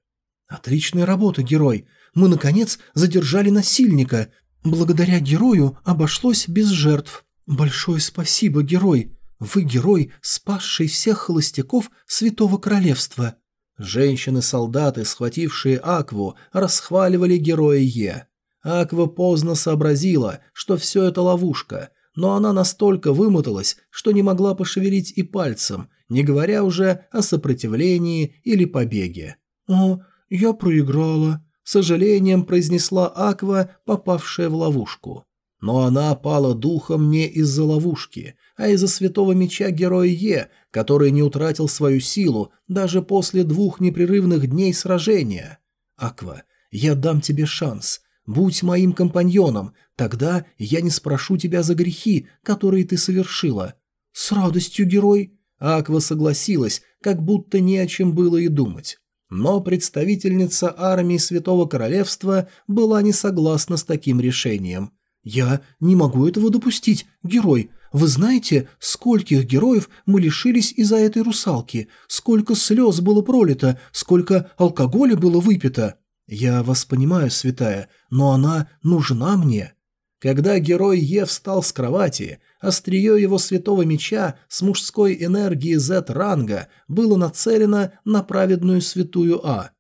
«Отличная работа, герой! Мы, наконец, задержали насильника. Благодаря герою обошлось без жертв. Большое спасибо, герой! Вы герой, спасший всех холостяков Святого Королевства!» Женщины-солдаты, схватившие Акву, расхваливали героя Е. Аква поздно сообразила, что все это ловушка – но она настолько вымоталась, что не могла пошевелить и пальцем, не говоря уже о сопротивлении или побеге. «О, я проиграла», — сожалением произнесла Аква, попавшая в ловушку. Но она пала духом не из-за ловушки, а из-за святого меча героя Е, который не утратил свою силу даже после двух непрерывных дней сражения. «Аква, я дам тебе шанс. Будь моим компаньоном, тогда я не спрошу тебя за грехи, которые ты совершила». «С радостью, герой!» Аква согласилась, как будто не о чем было и думать. Но представительница армии Святого Королевства была не согласна с таким решением. «Я не могу этого допустить, герой. Вы знаете, скольких героев мы лишились из-за этой русалки? Сколько слез было пролито, сколько алкоголя было выпито?» «Я вас понимаю, святая, но она нужна мне». Когда герой Е встал с кровати, острие его святого меча с мужской энергией Z-ранга было нацелено на праведную святую А.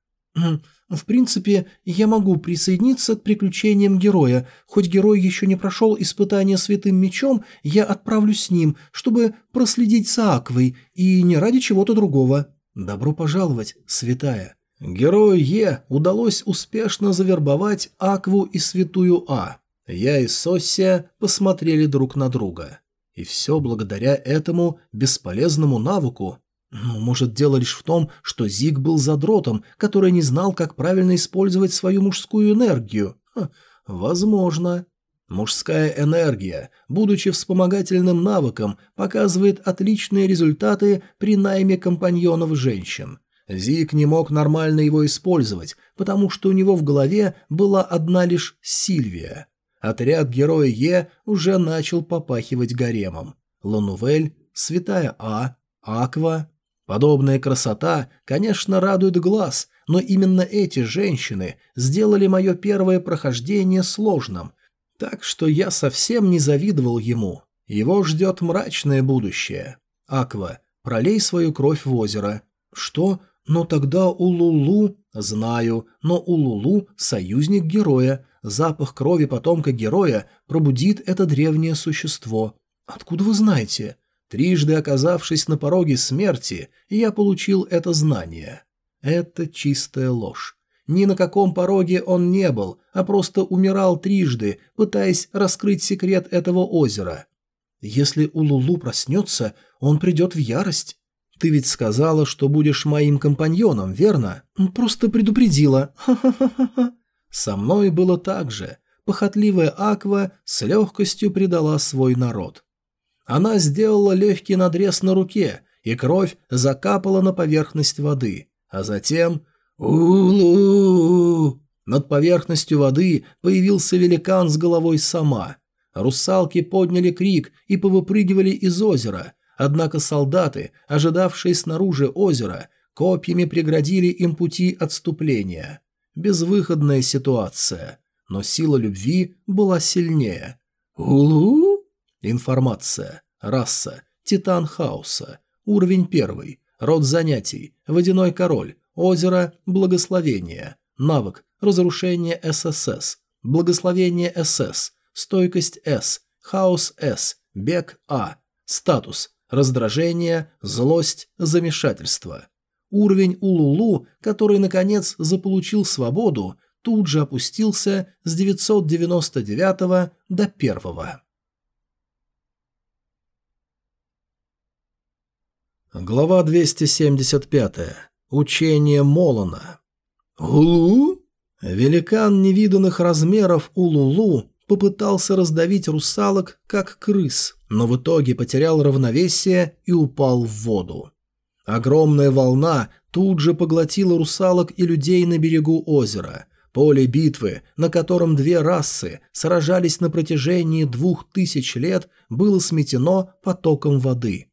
«В принципе, я могу присоединиться к приключениям героя. Хоть герой еще не прошел испытание святым мечом, я отправлюсь с ним, чтобы проследить за Аквой, и не ради чего-то другого». «Добро пожаловать, святая». Герою Е удалось успешно завербовать Акву и Святую А. Я и Соссия посмотрели друг на друга. И все благодаря этому бесполезному навыку. Ну, может, дело лишь в том, что Зиг был задротом, который не знал, как правильно использовать свою мужскую энергию. Ха, возможно. Мужская энергия, будучи вспомогательным навыком, показывает отличные результаты при найме компаньонов женщин. Зик не мог нормально его использовать, потому что у него в голове была одна лишь Сильвия. Отряд героя Е уже начал попахивать гаремом. Ланувель, Святая А, Аква. Подобная красота, конечно, радует глаз, но именно эти женщины сделали мое первое прохождение сложным, так что я совсем не завидовал ему. Его ждет мрачное будущее. Аква, пролей свою кровь в озеро. Что? Но тогда у Лулу... Знаю, но у Лулу союзник героя. Запах крови потомка героя пробудит это древнее существо. Откуда вы знаете? Трижды оказавшись на пороге смерти, я получил это знание. Это чистая ложь. Ни на каком пороге он не был, а просто умирал трижды, пытаясь раскрыть секрет этого озера. Если у Лулу проснется, он придет в ярость. Ты ведь сказала, что будешь моим компаньоном, верно? Просто предупредила. Ха-ха-ха-ха. Со мной было так же. Похотливая Аква с легкостью предала свой народ. Она сделала легкий надрез на руке, и кровь закапала на поверхность воды. А затем... Улу! Над поверхностью воды появился великан с головой сама. Русалки подняли крик и повыпрыгивали из озера – Однако солдаты, ожидавшие снаружи озера, копьями преградили им пути отступления. Безвыходная ситуация. Но сила любви была сильнее. Улу? Информация. Раса. Титан Хаоса. Уровень первый. Род занятий. Водяной король. Озеро. Благословение. Навык. Разрушение ССС. Благословение СС. Стойкость С. Хаос С. Бег А. Статус. Раздражение, злость, замешательство. Уровень Улулу, который наконец заполучил свободу, тут же опустился с 999 до 1. Глава 275. Учение Молона. Улу? Великан невиданных размеров Улулу попытался раздавить русалок, как крыс, но в итоге потерял равновесие и упал в воду. Огромная волна тут же поглотила русалок и людей на берегу озера. Поле битвы, на котором две расы сражались на протяжении двух тысяч лет, было сметено потоком воды.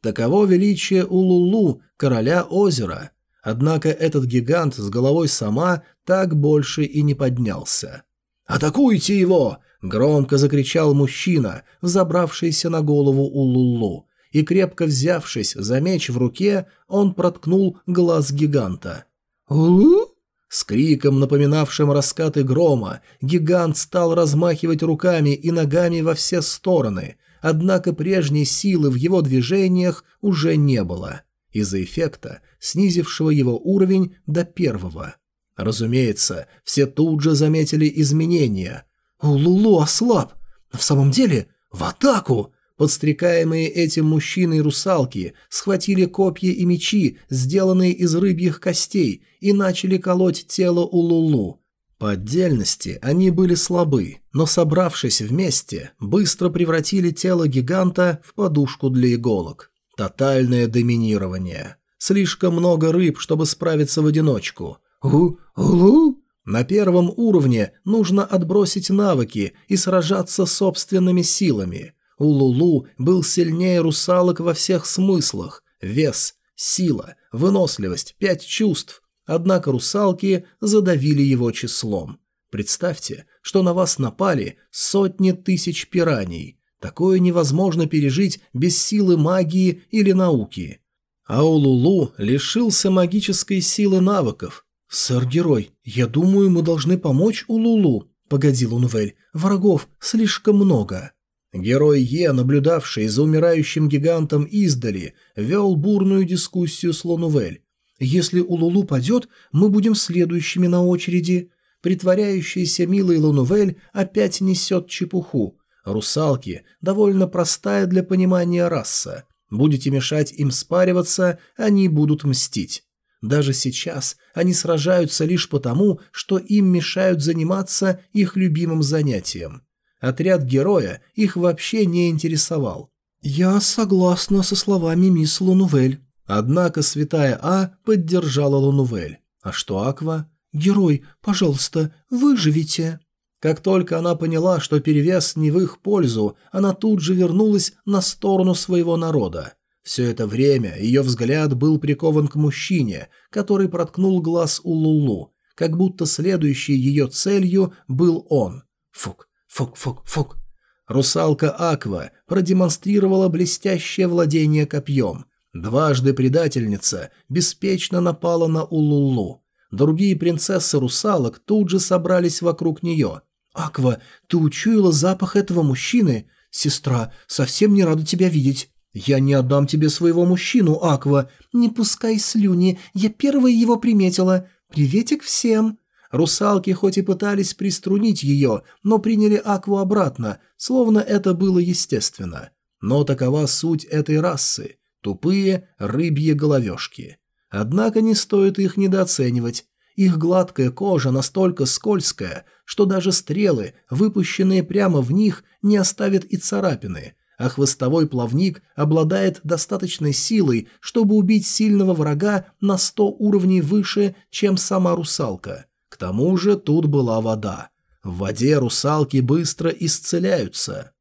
Таково величие Улулу, короля озера. Однако этот гигант с головой сама так больше и не поднялся. «Атакуйте его!» – громко закричал мужчина, забравшийся на голову Улулу, и, крепко взявшись за меч в руке, он проткнул глаз гиганта. «Улу?» С криком, напоминавшим раскаты грома, гигант стал размахивать руками и ногами во все стороны, однако прежней силы в его движениях уже не было, из-за эффекта, снизившего его уровень до первого. Разумеется, все тут же заметили изменения. «Лулу ослаб! В самом деле, в атаку!» Подстрекаемые этим мужчиной русалки схватили копья и мечи, сделанные из рыбьих костей, и начали колоть тело Улулу. По отдельности они были слабы, но собравшись вместе, быстро превратили тело гиганта в подушку для иголок. Тотальное доминирование. Слишком много рыб, чтобы справиться в одиночку. «У-улу?» На первом уровне нужно отбросить навыки и сражаться собственными силами. Улулу был сильнее русалок во всех смыслах. Вес, сила, выносливость, пять чувств. Однако русалки задавили его числом. Представьте, что на вас напали сотни тысяч пираний. Такое невозможно пережить без силы магии или науки. А Улулу лишился магической силы навыков, «Сэр-герой, я думаю, мы должны помочь Улулу», – погоди, Лунвель. «Врагов слишком много». Герой Е, наблюдавший за умирающим гигантом издали, вел бурную дискуссию с Лунувель. «Если Улулу падет, мы будем следующими на очереди». Притворяющаяся милой Лунувель опять несет чепуху. Русалки – довольно простая для понимания раса. Будете мешать им спариваться, они будут мстить. Даже сейчас они сражаются лишь потому, что им мешают заниматься их любимым занятием. Отряд героя их вообще не интересовал. «Я согласна со словами мисс Лунувель». Однако святая А поддержала Лунувель. А что Аква? «Герой, пожалуйста, выживите». Как только она поняла, что перевес не в их пользу, она тут же вернулась на сторону своего народа. Все это время ее взгляд был прикован к мужчине, который проткнул глаз у Лулу, как будто следующей ее целью был он. Фук, фук, фук, фук. Русалка Аква продемонстрировала блестящее владение копьем. Дважды предательница беспечно напала на Улулу. Другие принцессы русалок тут же собрались вокруг нее. «Аква, ты учуяла запах этого мужчины? Сестра, совсем не рада тебя видеть. «Я не отдам тебе своего мужчину, Аква. Не пускай слюни, я первая его приметила. Приветик всем». Русалки хоть и пытались приструнить ее, но приняли Акву обратно, словно это было естественно. Но такова суть этой расы – тупые рыбьи головешки. Однако не стоит их недооценивать. Их гладкая кожа настолько скользкая, что даже стрелы, выпущенные прямо в них, не оставят и царапины – а хвостовой плавник обладает достаточной силой, чтобы убить сильного врага на 100 уровней выше, чем сама русалка. Тому же тут была вода. В воде русалки быстро исцеляются.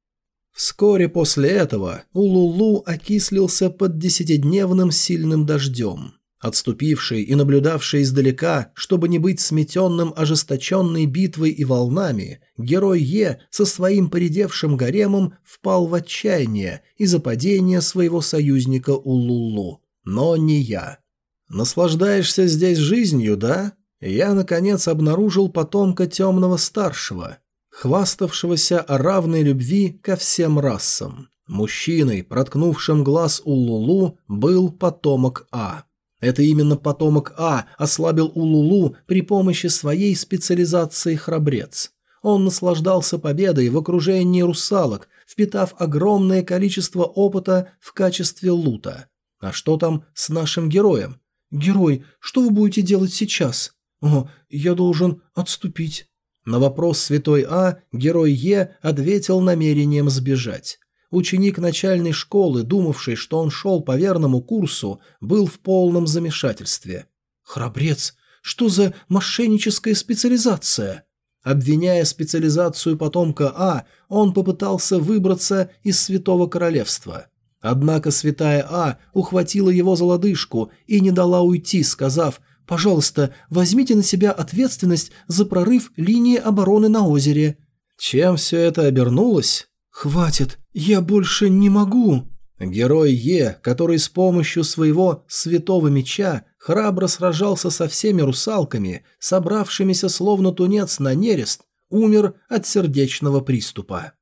Вскоре после этого Улулу окислился под десятидневным сильным дождем. Отступивший и наблюдавший издалека, чтобы не быть сметенным ожесточенной битвой и волнами, герой Е со своим поредевшим гаремом впал в отчаяние из-за падения своего союзника Улулу. Но не я. «Наслаждаешься здесь жизнью, да?» Я, наконец, обнаружил потомка темного старшего, хваставшегося о равной любви ко всем расам. Мужчиной, проткнувшим глаз Улулу, был потомок А. Это именно потомок А ослабил Улулу при помощи своей специализации храбрец. Он наслаждался победой в окружении русалок, впитав огромное количество опыта в качестве лута. А что там с нашим героем? «Герой, что вы будете делать сейчас?» «О, я должен отступить». На вопрос святой А герой Е ответил намерением сбежать. Ученик начальной школы, думавший, что он шел по верному курсу, был в полном замешательстве. «Храбрец, что за мошенническая специализация?» Обвиняя специализацию потомка А, он попытался выбраться из Святого Королевства. Однако Святая А ухватила его за лодыжку и не дала уйти, сказав «Пожалуйста, возьмите на себя ответственность за прорыв линии обороны на озере». Чем все это обернулось? «Хватит, я больше не могу!» Герой Е, который с помощью своего святого меча храбро сражался со всеми русалками, собравшимися словно тунец на нерест, умер от сердечного приступа.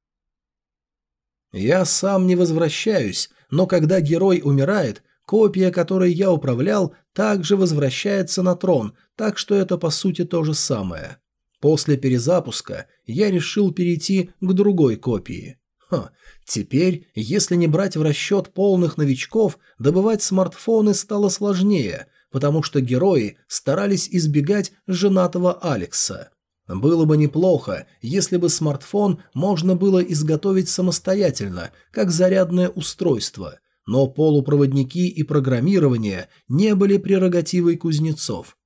Я сам не возвращаюсь, но когда герой умирает, копия, которой я управлял, также возвращается на трон, так что это по сути то же самое. После перезапуска я решил перейти к другой копии. Ха, теперь, если не брать в расчет полных новичков, добывать смартфоны стало сложнее, потому что герои старались избегать женатого Алекса. Было бы неплохо, если бы смартфон можно было изготовить самостоятельно, как зарядное устройство, но полупроводники и программирование не были прерогативой кузнецов.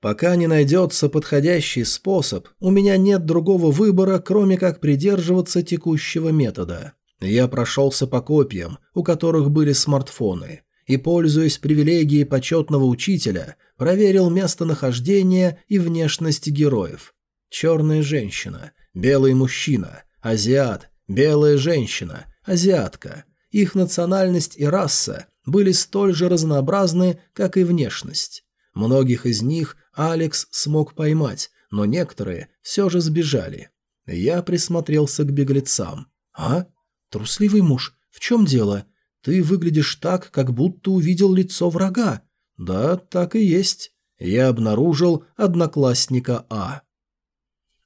Пока не найдется подходящий способ, у меня нет другого выбора, кроме как придерживаться текущего метода. Я прошелся по копиям, у которых были смартфоны, и, пользуясь привилегией почетного учителя, проверил местонахождение и внешность героев. Черная женщина, белый мужчина, азиат, белая женщина, азиатка. Их национальность и раса были столь же разнообразны, как и внешность. Многих из них Алекс смог поймать, но некоторые все же сбежали. Я присмотрелся к беглецам. «А? Трусливый муж, в чем дело? Ты выглядишь так, как будто увидел лицо врага». «Да, так и есть. Я обнаружил одноклассника А».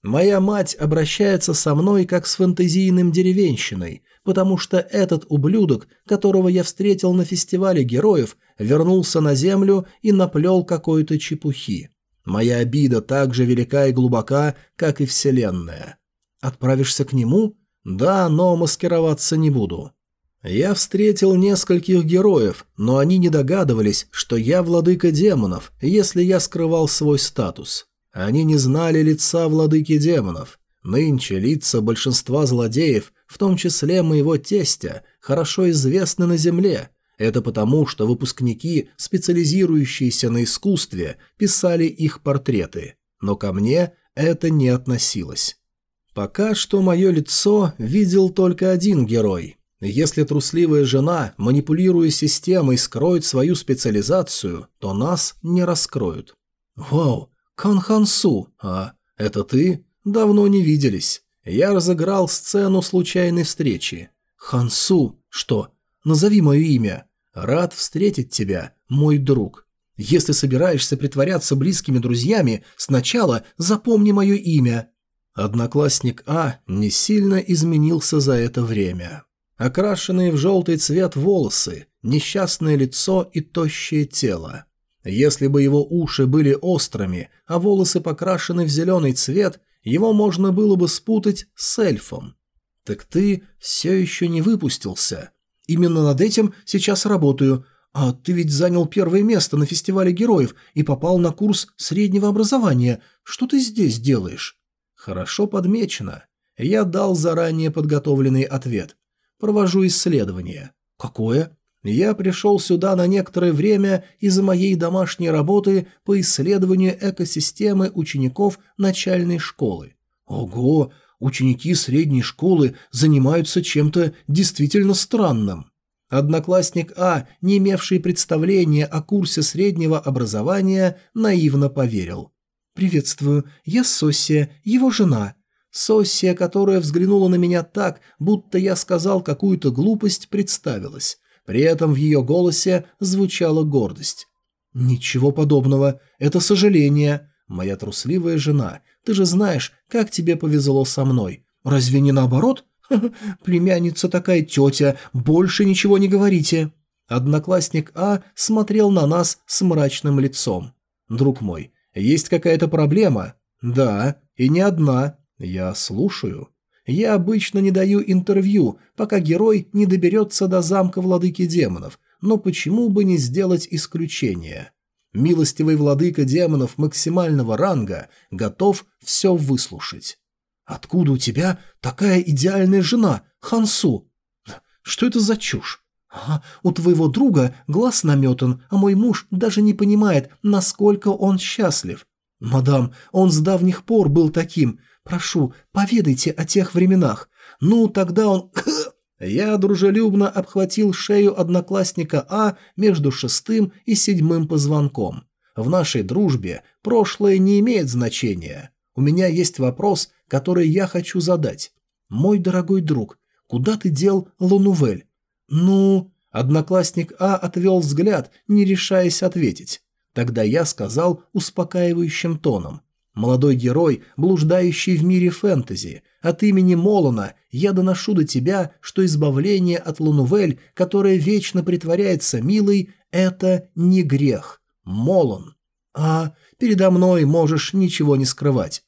Моя мать обращается со мной как с фэнтезийным деревенщиной, потому что этот ублюдок, которого я встретил на фестивале героев, вернулся на землю и наплел какой-то чепухи. Моя обида так же велика и глубока, как и вселенная. Отправишься к нему? Да, но маскироваться не буду. Я встретил нескольких героев, но они не догадывались, что я владыка демонов, если я скрывал свой статус. Они не знали лица владыки демонов. Нынче лица большинства злодеев, в том числе моего тестя, хорошо известны на земле, это потому, что выпускники, специализирующиеся на искусстве, писали их портреты. Но ко мне это не относилось. Пока что мое лицо видел только один герой. Если трусливая жена, манипулируя системой, скроет свою специализацию, то нас не раскроют. «Вау, Канхансу, а это ты? Давно не виделись. Я разыграл сцену случайной встречи. Хансу, что? Назови мое имя. Рад встретить тебя, мой друг. Если собираешься притворяться близкими друзьями, сначала запомни мое имя». Одноклассник А не сильно изменился за это время. Окрашенные в желтый цвет волосы, несчастное лицо и тощее тело. Если бы его уши были острыми, а волосы покрашены в зеленый цвет, его можно было бы спутать с эльфом. Так ты все еще не выпустился. Именно над этим сейчас работаю. А ты ведь занял первое место на фестивале героев и попал на курс среднего образования. Что ты здесь делаешь? Хорошо подмечено. Я дал заранее подготовленный ответ. Провожу исследование. Какое? Я пришел сюда на некоторое время из-за моей домашней работы по исследованию экосистемы учеников начальной школы. Ого, ученики средней школы занимаются чем-то действительно странным. Одноклассник А, не имевший представления о курсе среднего образования, наивно поверил. «Приветствую, я Соссия, его жена». Соссия, которая взглянула на меня так, будто я сказал какую-то глупость, представилась. При этом в ее голосе звучала гордость. «Ничего подобного. Это сожаление. Моя трусливая жена. Ты же знаешь, как тебе повезло со мной. Разве не наоборот? Племянница такая тетя, больше ничего не говорите». Одноклассник А смотрел на нас с мрачным лицом. «Друг мой, есть какая-то проблема?» «Да, и не одна. Я слушаю». Я обычно не даю интервью, пока герой не доберется до замка владыки демонов, но почему бы не сделать исключение? Милостивый владыка демонов максимального ранга готов все выслушать. «Откуда у тебя такая идеальная жена, Хансу?» «Что это за чушь?» «А, у твоего друга глаз наметан, а мой муж даже не понимает, насколько он счастлив. Мадам, он с давних пор был таким. Прошу, поведайте о тех временах. Ну, тогда он...» Я дружелюбно обхватил шею одноклассника А между шестым и седьмым позвонком. В нашей дружбе прошлое не имеет значения. У меня есть вопрос, который я хочу задать. Мой дорогой друг, куда ты дел Лунувель? Ну... Одноклассник А отвел взгляд, не решаясь ответить. Тогда я сказал успокаивающим тоном. Молодой герой, блуждающий в мире фэнтези, от имени Молона я доношу до тебя, что избавление от Лунувель, которая вечно притворяется милой, это не грех. Молон. А передо мной можешь ничего не скрывать.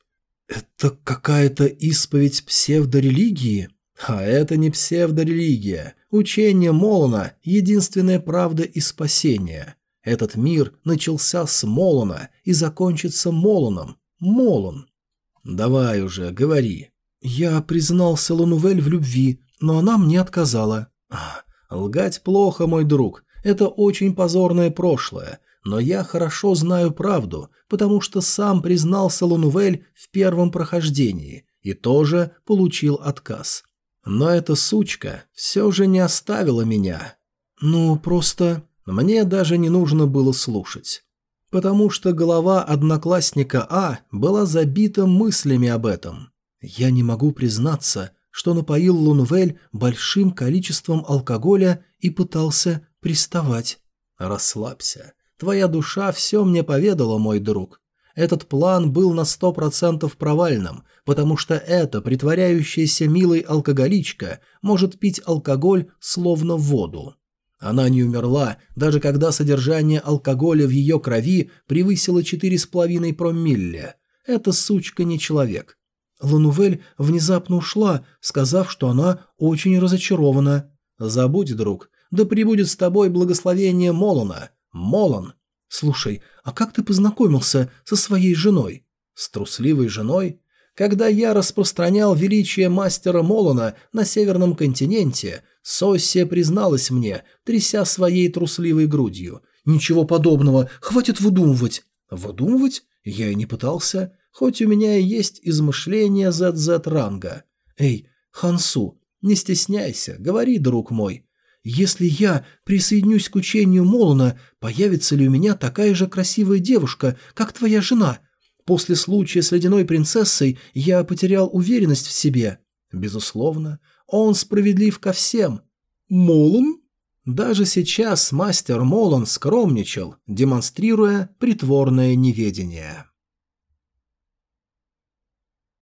Это какая-то исповедь псевдорелигии? А это не псевдорелигия. Учение Молона – единственная правда и спасение. Этот мир начался с Молона и закончится Молоном. Молон. Давай уже, говори. Я признался Лунувель в любви, но она мне отказала. Лгать плохо, мой друг. Это очень позорное прошлое. Но я хорошо знаю правду, потому что сам признался Лунувель в первом прохождении и тоже получил отказ. Но эта сучка все же не оставила меня. Ну, просто... Мне даже не нужно было слушать. Потому что голова одноклассника А была забита мыслями об этом. Я не могу признаться, что напоил Лунвель большим количеством алкоголя и пытался приставать. Расслабься. Твоя душа все мне поведала, мой друг. Этот план был на сто процентов провальным, потому что эта притворяющаяся милой алкоголичка может пить алкоголь словно воду. Она не умерла, даже когда содержание алкоголя в ее крови превысило 4,5 промилле. Эта сучка не человек. Ланувель внезапно ушла, сказав, что она очень разочарована. «Забудь, друг, да прибудет с тобой благословение Молона. Молон!» «Слушай, а как ты познакомился со своей женой?» «С трусливой женой?» Когда я распространял величие мастера Молона на Северном континенте, Соссия призналась мне, тряся своей трусливой грудью. «Ничего подобного, хватит выдумывать». «Выдумывать? Я и не пытался. Хоть у меня и есть измышления ZZ-ранга. Эй, Хансу, не стесняйся, говори, друг мой. Если я присоединюсь к учению Молона, появится ли у меня такая же красивая девушка, как твоя жена? После случая с ледяной принцессой я потерял уверенность в себе. Безусловно, он справедлив ко всем. Молон? Даже сейчас мастер Молон скромничал, демонстрируя притворное неведение.